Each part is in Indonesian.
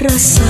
rasa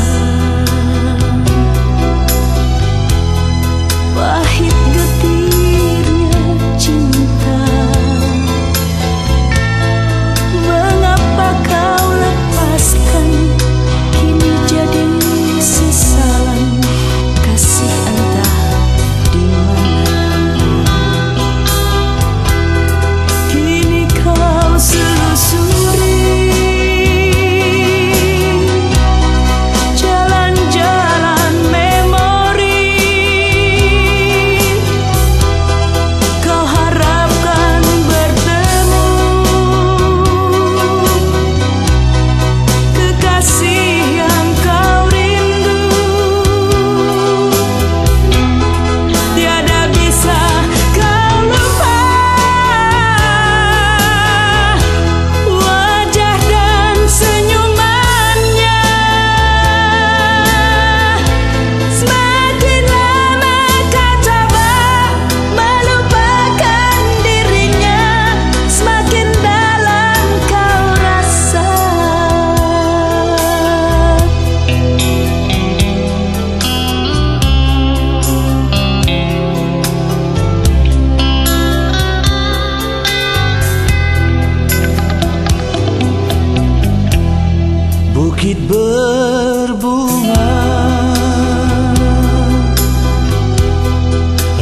bukit berbunga.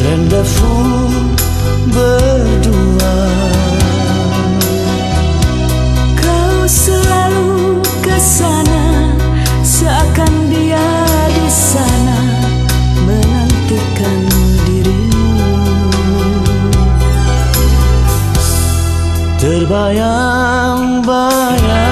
Rendezvous berdua. Kau selalu ke sana Seakan dia di sana Menantikan dirimu. Terbayang-bayang